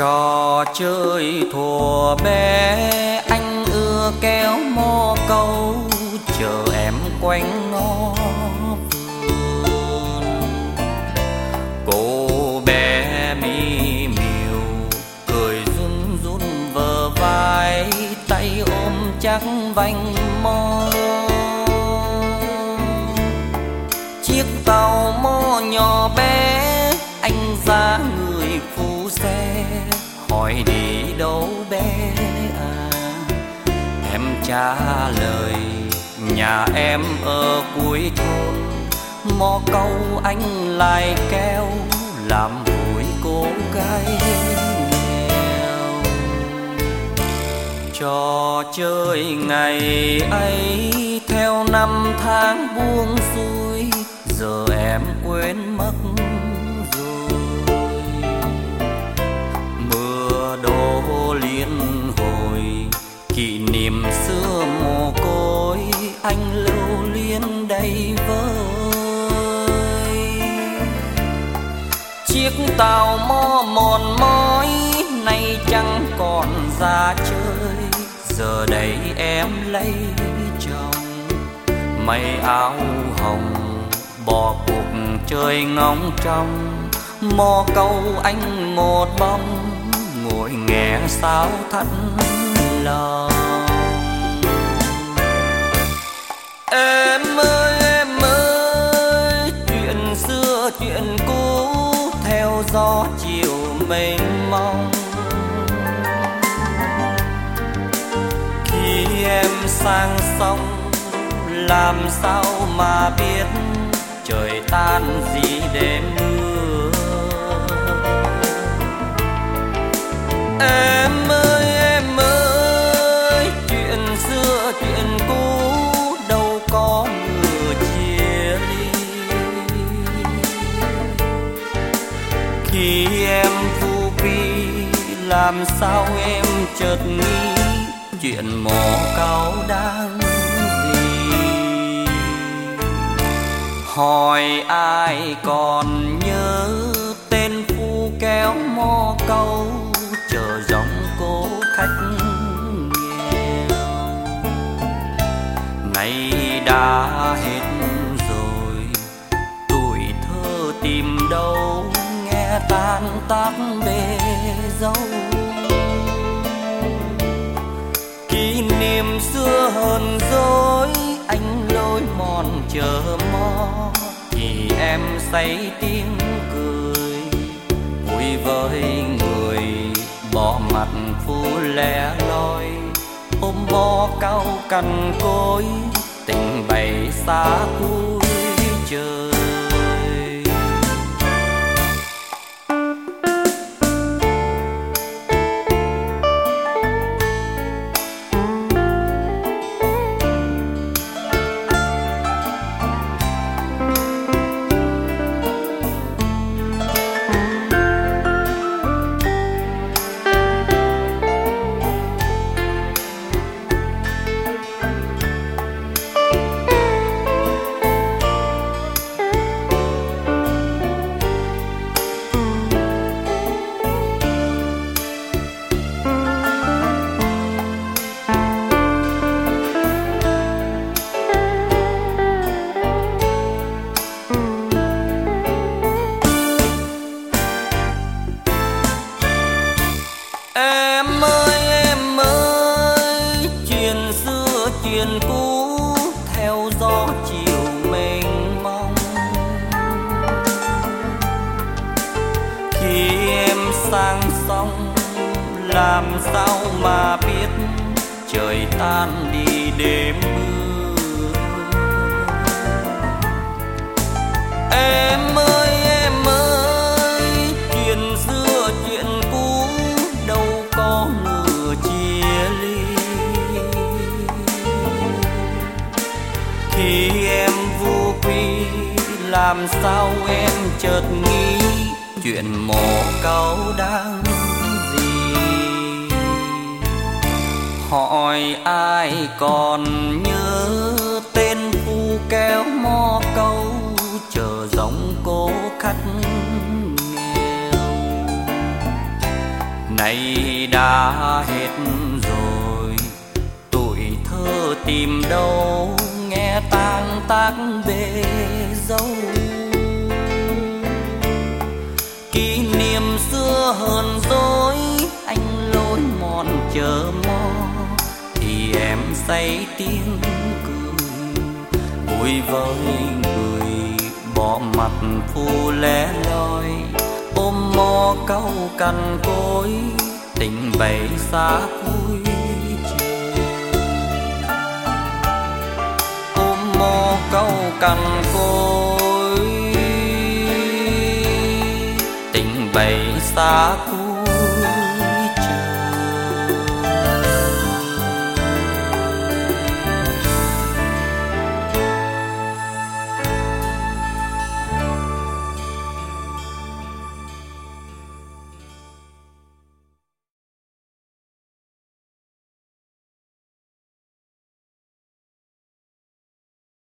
trò chơi thùa bé. Anh ưa kéo mò câu, chờ em quanh ngó vườn. Cô bé mi miều, cười run run vờ vai, tay ôm chắc vành mò. Chiếc tàu mò nhỏ bé, anh ra người hỏi đi đâu bé à? Em trả lời, nhà em ở cuối thôn. Mò câu anh lại kéo, làm vui cô gái nghèo. Trò chơi ngày ấy, theo năm tháng buông xuôi, giờ em quên mất liên hồi. Kỷ niệm xưa mồ côi, anh lưu liên đây vơi. Chiếc tàu mò mòn mỏi, nay chẳng còn ra chơi. Giờ đây em lấy chồng mây áo hồng, bỏ cuộc chơi ngóng trong mò câu anh một bóng ngồi nghe sao thắt lòng. Em ơi em ơi, chuyện xưa, chuyện cũ theo gió chiều mênh mông. Khi em sang sông, làm sao mà biết trời tan gì đêm em ơi em ơi, chuyện xưa, chuyện cũ, đâu có người chia ly. Khi em vu vi, làm sao em chợt nghĩ chuyện mò cao đang gì? Hỏi ai còn tác bề dâu. Kỷ niệm xưa hờn dối, anh lối mòn chờ mò. Thì em say tiếng cười, vui với người, bỏ mặt phu lẻ loi. Ôm bó cao cằn cối, tình bày xa cuối chuyện cũ theo gió chiều mênh mông. Khi em sang sông, làm sao mà biết trời tan đi đêm mưa? Làm sao em chợt nghĩ chuyện mồ câu đáng gì? Hỏi ai còn nhớ tên phu kéo mò câu chờ giống cô khắc nghèo nay đã hết rồi, tuổi thơ tìm đâu nghe tang tác bề xưa hờn dối, anh lối mòn chờ mò. Thì em say tiếng cười, vui với người, bỏ mặt phu lẻ loi. Ôm mò câu cằn cối, tình bày xa cuối trời ôm mò câu cằn cối bầy xa cuối